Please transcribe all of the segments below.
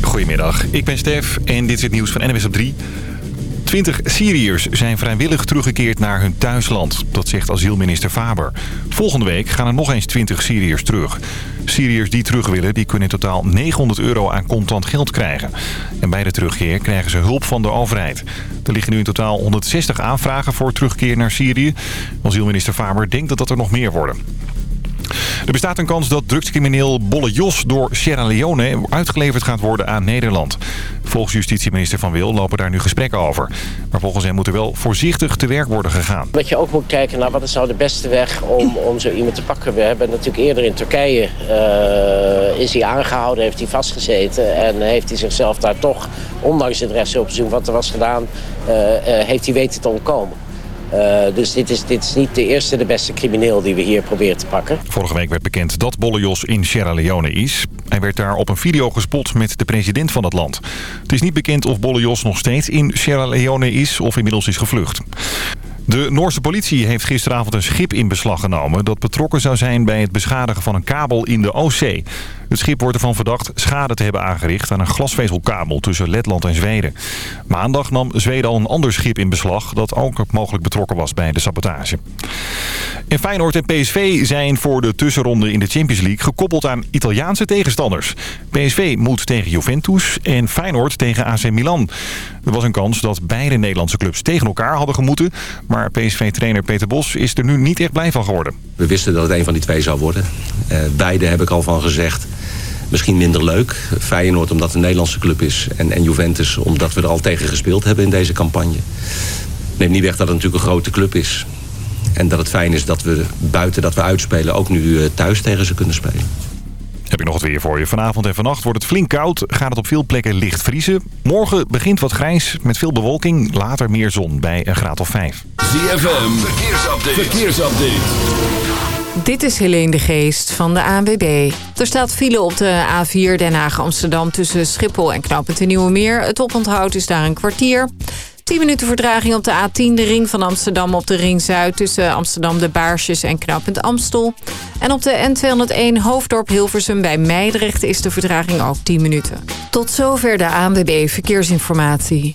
Goedemiddag, ik ben Stef en dit is het nieuws van NWS op 3. 20 Syriërs zijn vrijwillig teruggekeerd naar hun thuisland. Dat zegt asielminister Faber. Volgende week gaan er nog eens 20 Syriërs terug. Syriërs die terug willen, die kunnen in totaal 900 euro aan contant geld krijgen. En bij de terugkeer krijgen ze hulp van de overheid. Er liggen nu in totaal 160 aanvragen voor terugkeer naar Syrië. Asielminister Faber denkt dat dat er nog meer worden. Er bestaat een kans dat drugscrimineel Bolle Jos door Sierra Leone uitgeleverd gaat worden aan Nederland. Volgens justitieminister Van Wil lopen daar nu gesprekken over. Maar volgens hem moet er wel voorzichtig te werk worden gegaan. Dat je ook moet kijken naar wat is nou de beste weg om, om zo iemand te pakken. We hebben natuurlijk eerder in Turkije uh, is hij aangehouden, heeft hij vastgezeten. En heeft hij zichzelf daar toch, ondanks het rechtsopzoek wat er was gedaan, uh, uh, heeft hij weten te ontkomen. Uh, dus dit is, dit is niet de eerste, de beste crimineel die we hier proberen te pakken. Vorige week werd bekend dat Bollejos in Sierra Leone is. Hij werd daar op een video gespot met de president van het land. Het is niet bekend of Bollejos nog steeds in Sierra Leone is of inmiddels is gevlucht. De Noorse politie heeft gisteravond een schip in beslag genomen... dat betrokken zou zijn bij het beschadigen van een kabel in de Oostzee. Het schip wordt ervan verdacht schade te hebben aangericht aan een glasvezelkabel tussen Letland en Zweden. Maandag nam Zweden al een ander schip in beslag dat ook mogelijk betrokken was bij de sabotage. En Feyenoord en PSV zijn voor de tussenronde in de Champions League gekoppeld aan Italiaanse tegenstanders. PSV moet tegen Juventus en Feyenoord tegen AC Milan. Er was een kans dat beide Nederlandse clubs tegen elkaar hadden gemoeten. Maar PSV-trainer Peter Bos is er nu niet echt blij van geworden. We wisten dat het een van die twee zou worden. Uh, beide heb ik al van gezegd misschien minder leuk. Feyenoord omdat het een Nederlandse club is. En, en Juventus omdat we er al tegen gespeeld hebben in deze campagne. Neem niet weg dat het natuurlijk een grote club is. En dat het fijn is dat we buiten dat we uitspelen... ook nu uh, thuis tegen ze kunnen spelen. Heb ik nog het weer voor je. Vanavond en vannacht wordt het flink koud. Gaat het op veel plekken licht vriezen. Morgen begint wat grijs met veel bewolking. Later meer zon bij een graad of 5. ZFM, verkeersupdate. verkeersupdate. Dit is Helene de Geest van de ANWB. Er staat file op de A4 Den Haag-Amsterdam tussen Schiphol en Knoopend de Nieuwe Meer. Het oponthoud is daar een kwartier. 10 minuten verdraging op de A10, de ring van Amsterdam op de ring Zuid... tussen Amsterdam de Baarsjes en Knoopend Amstel. En op de N201 Hoofddorp Hilversum bij Meidrecht is de verdraging ook 10 minuten. Tot zover de ANWB Verkeersinformatie.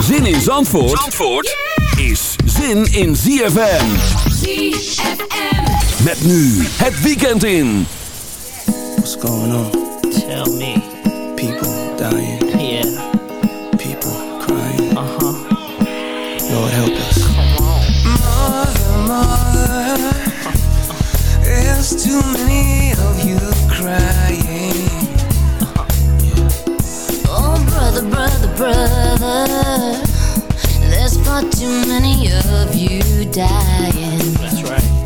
Zin in Zandvoort, Zandvoort is zin in ZFM. ZFM. Met nu het weekend in. What's going on? Tell me. People dying. Yeah. People crying. Uh-huh. Lord help us. Mother, mother, there's too many of you crying. Brother. There's far too many of you dying. That's right.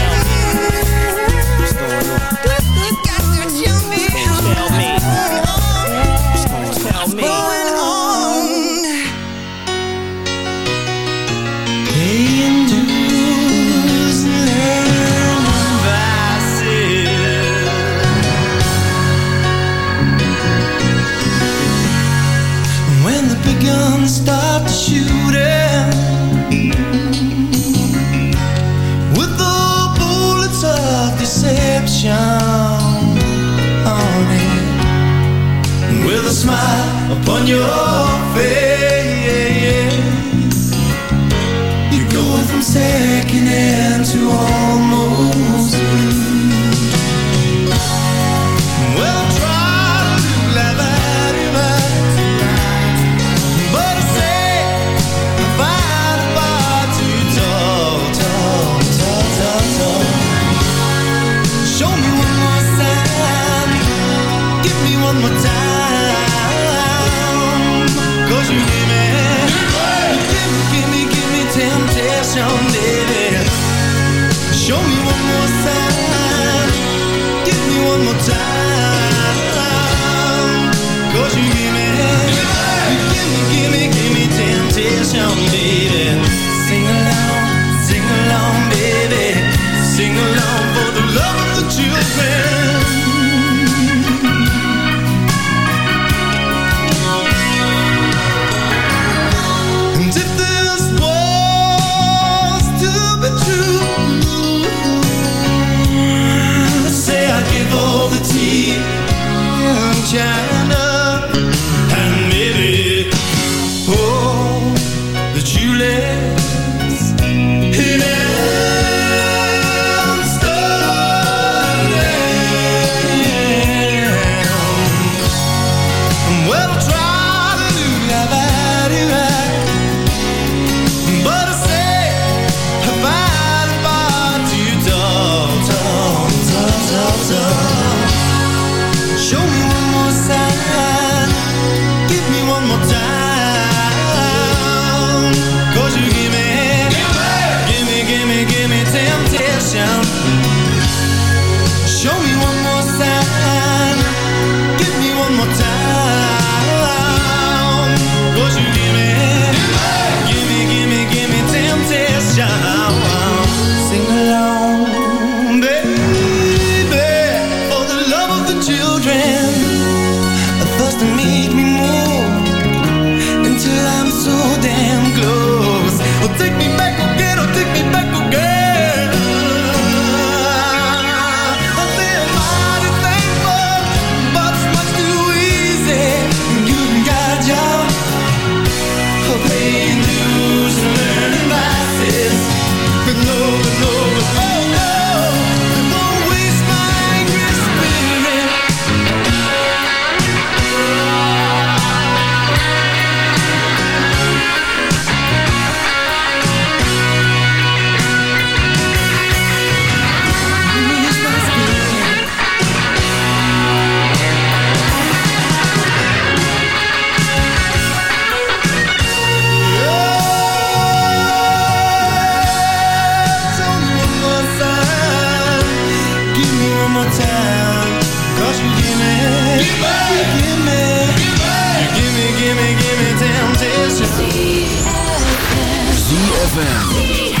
give me temptation ZFM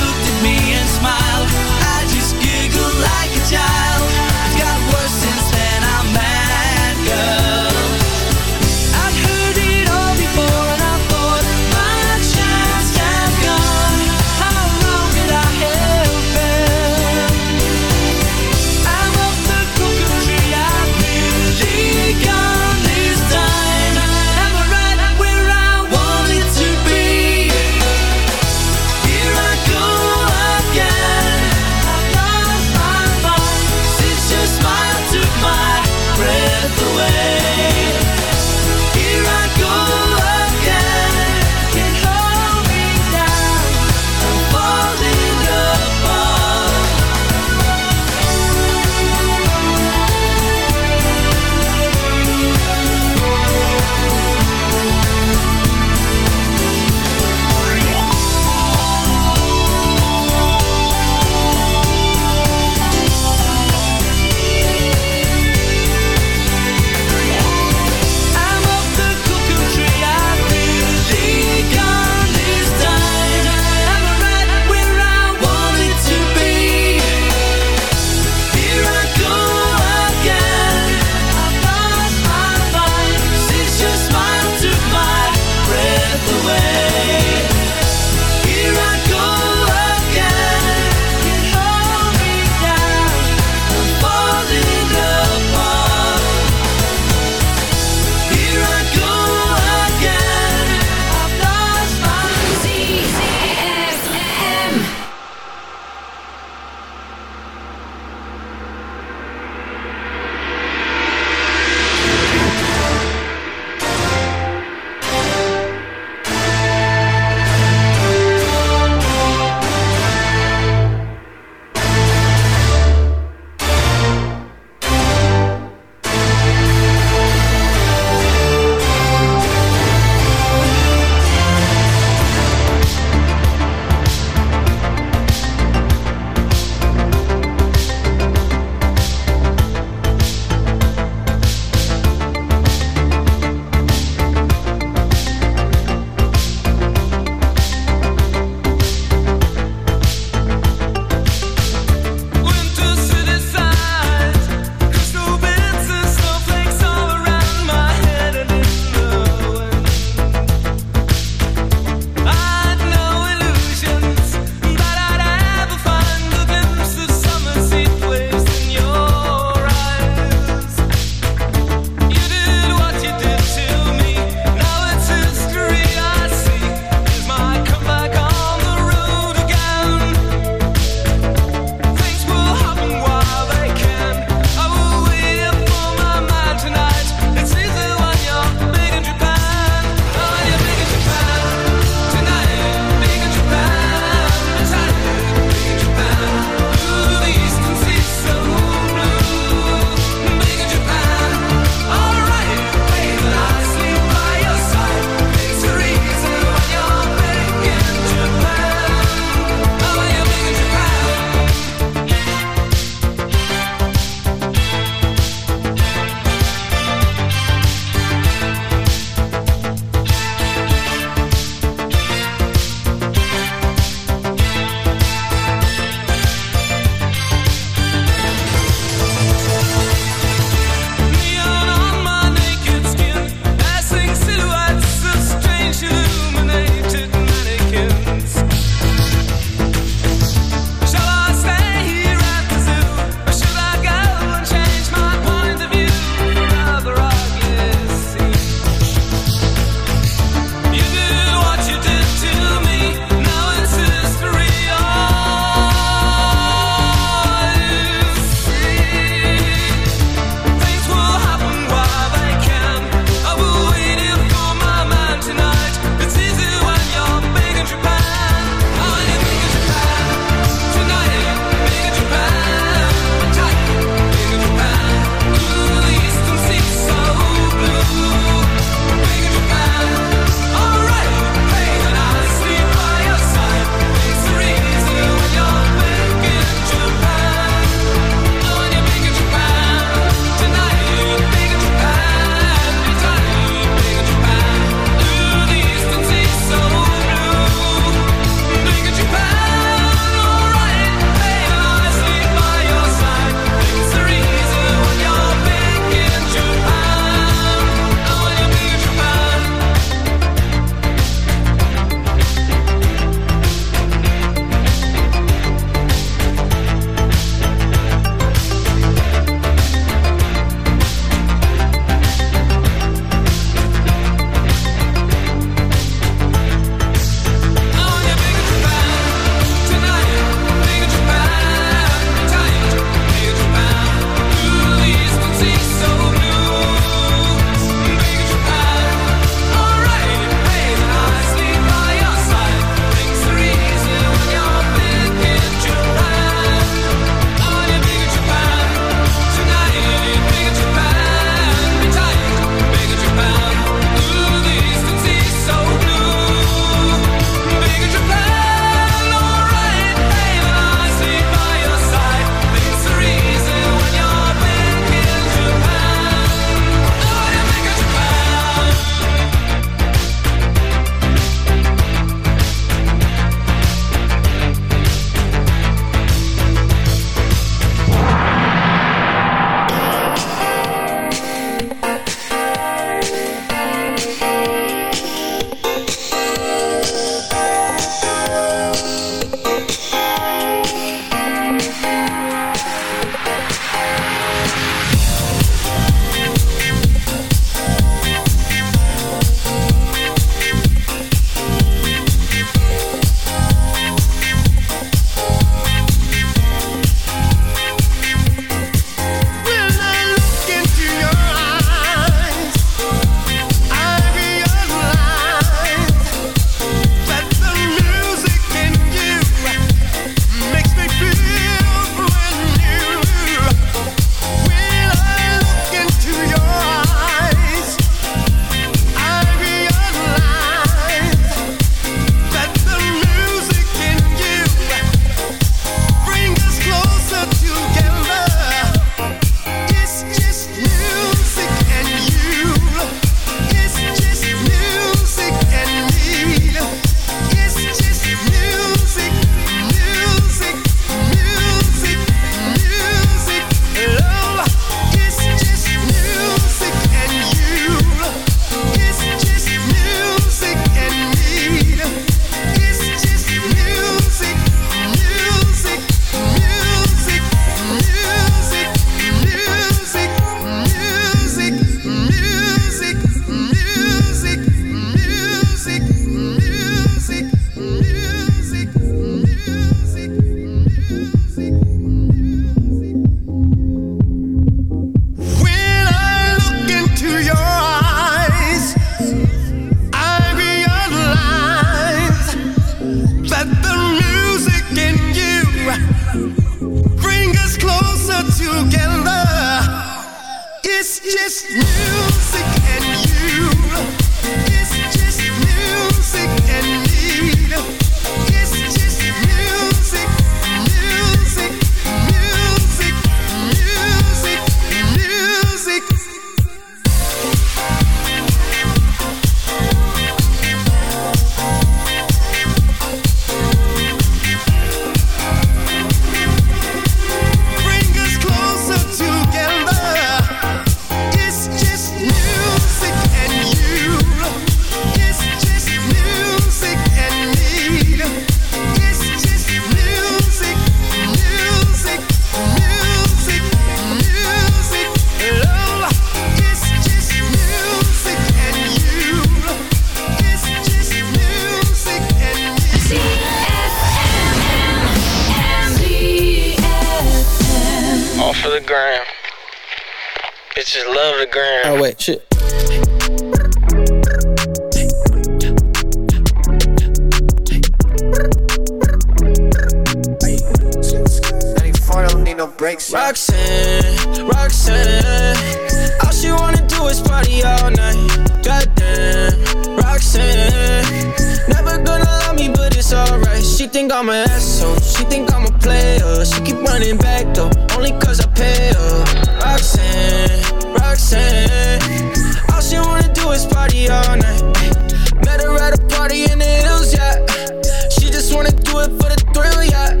For the thrill, yeah.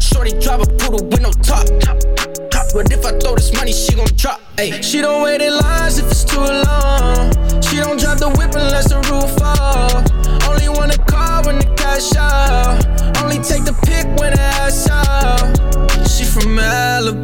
Shorty drive a poodle with no top. But if I throw this money, she gon' drop. Ayy, she don't wait in lines if it's too long. She don't drive the whip unless the roof fall. Only wanna call when the cash out. Only take the pic when the ass out. She from. If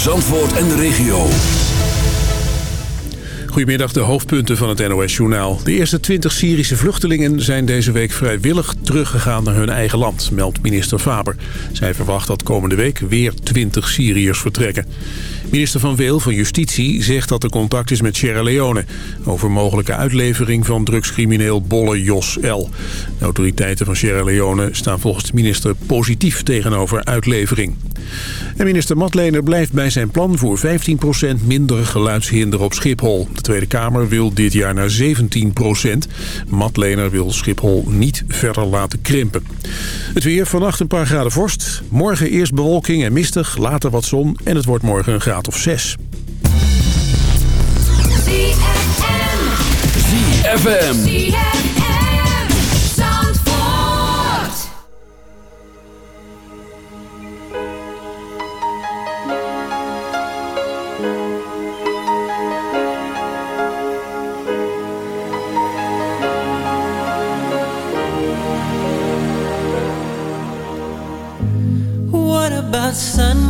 Zandvoort en de regio. Goedemiddag, de hoofdpunten van het NOS-journaal. De eerste 20 Syrische vluchtelingen zijn deze week vrijwillig teruggegaan naar hun eigen land, meldt minister Faber. Zij verwacht dat komende week weer 20 Syriërs vertrekken. Minister Van Weel van Justitie zegt dat er contact is met Sierra Leone... over mogelijke uitlevering van drugscrimineel Bolle Jos L. De autoriteiten van Sierra Leone staan volgens de minister positief tegenover uitlevering. En minister Matlener blijft bij zijn plan voor 15% minder geluidshinder op Schiphol. De Tweede Kamer wil dit jaar naar 17%. Matlener wil Schiphol niet verder laten krimpen. Het weer, vannacht een paar graden vorst. Morgen eerst bewolking en mistig, later wat zon en het wordt morgen een graad of 6. ZFM. What about sunrise? What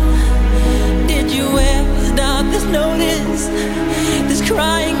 You stop this notice? This crying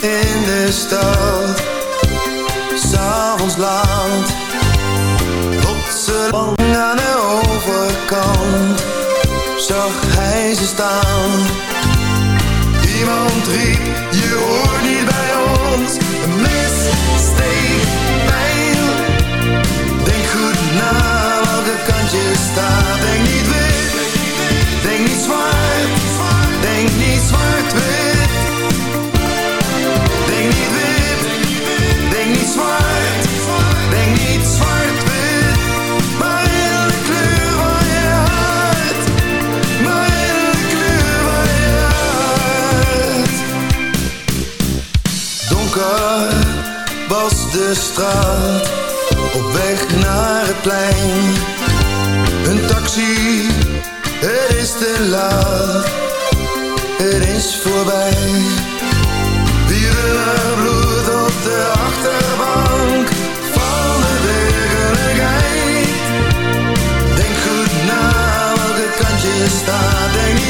in de stad. S'avonds laat, plotselang aan de overkant. Zag hij ze staan. Iemand riep, je hoort niet bij ons. Een missteek, pijn. Denk goed na welke kant je staat. Denk niet wit, denk niet zwart, denk niet zwart. De straat, op weg naar het plein. Een taxi, het is te laat, het is voorbij. Wierenlig bloed op de achterbank van de werkelijkheid. Denk goed na welke kant je staat, denk